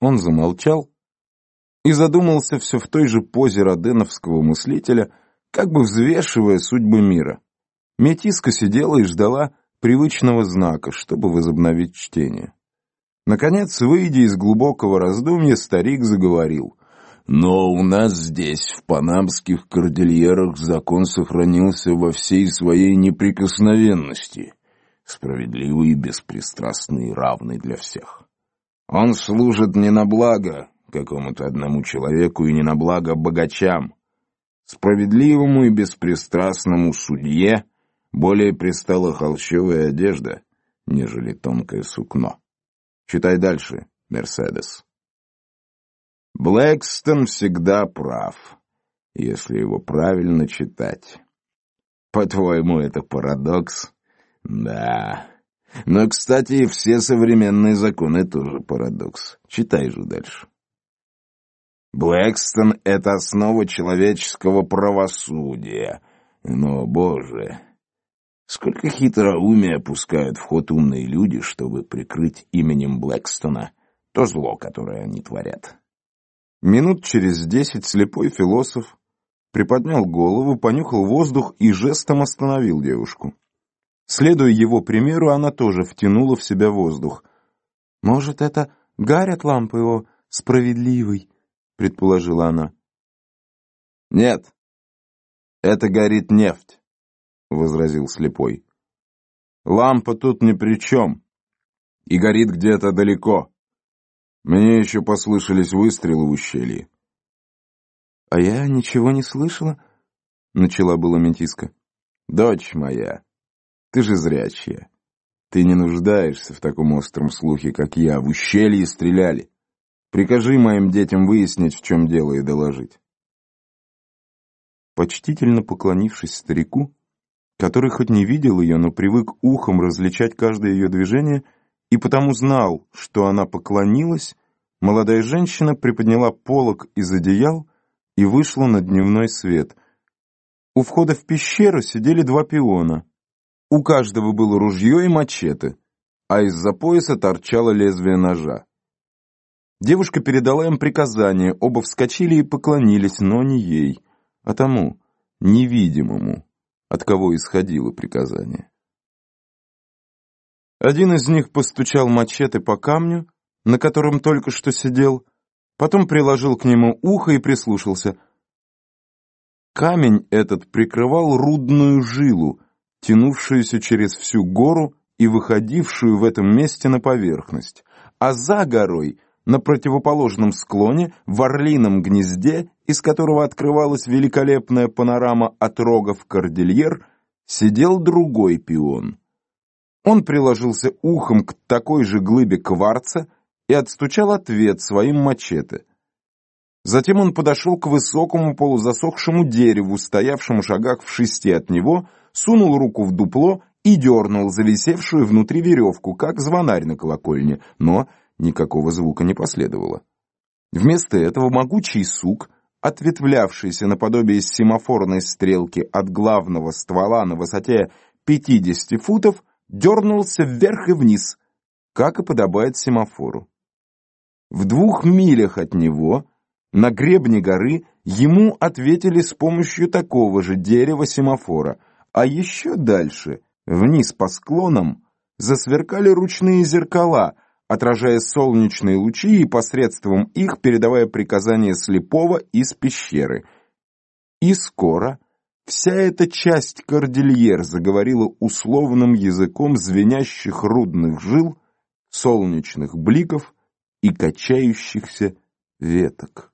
Он замолчал и задумался все в той же позе роденовского мыслителя, как бы взвешивая судьбы мира. Метиска сидела и ждала привычного знака, чтобы возобновить чтение. Наконец, выйдя из глубокого раздумья, старик заговорил. «Но у нас здесь, в панамских кордильерах, закон сохранился во всей своей неприкосновенности, справедливый, беспристрастный и равный для всех. Он служит не на благо какому-то одному человеку и не на благо богачам. Справедливому и беспристрастному судье более пристала холщовая одежда, нежели тонкое сукно. Читай дальше, Мерседес. Блэкстон всегда прав, если его правильно читать. По-твоему, это парадокс? Да. Но, кстати, все современные законы тоже парадокс. Читай же дальше. Блэкстон — это основа человеческого правосудия. Но, боже, Сколько хитроумия пускают в ход умные люди, чтобы прикрыть именем Блэкстона то зло, которое они творят. Минут через десять слепой философ приподнял голову, понюхал воздух и жестом остановил девушку. Следуя его примеру, она тоже втянула в себя воздух. «Может, это гарят лампы его справедливый?» — предположила она. «Нет, это горит нефть». — возразил слепой. «Лампа тут ни при чем и горит где-то далеко. Мне еще послышались выстрелы в ущелье». «А я ничего не слышала?» — начала была ментиска. «Дочь моя, ты же зрячая. Ты не нуждаешься в таком остром слухе, как я. В ущелье стреляли. Прикажи моим детям выяснить, в чем дело, и доложить». Почтительно поклонившись старику, который хоть не видел ее, но привык ухом различать каждое ее движение и потому знал, что она поклонилась, молодая женщина приподняла полог из одеял и вышла на дневной свет. У входа в пещеру сидели два пиона. У каждого было ружье и мачете, а из-за пояса торчало лезвие ножа. Девушка передала им приказание, оба вскочили и поклонились, но не ей, а тому, невидимому от кого исходило приказание. Один из них постучал мачете по камню, на котором только что сидел, потом приложил к нему ухо и прислушался. Камень этот прикрывал рудную жилу, тянувшуюся через всю гору и выходившую в этом месте на поверхность, а за горой, на противоположном склоне, в орлином гнезде из которого открывалась великолепная панорама от рогов Кордильер, сидел другой пион. Он приложился ухом к такой же глыбе кварца и отстучал ответ своим мачете. Затем он подошел к высокому полузасохшему дереву, стоявшему шагах в шести от него, сунул руку в дупло и дернул зависевшую внутри веревку, как звонарь на колокольне, но никакого звука не последовало. Вместо этого могучий сук — ответвлявшийся наподобие семафорной стрелки от главного ствола на высоте 50 футов, дернулся вверх и вниз, как и подобает семафору. В двух милях от него, на гребне горы, ему ответили с помощью такого же дерева семафора, а еще дальше, вниз по склонам, засверкали ручные зеркала — отражая солнечные лучи и посредством их передавая приказания слепого из пещеры. И скоро вся эта часть кордильер заговорила условным языком звенящих рудных жил, солнечных бликов и качающихся веток.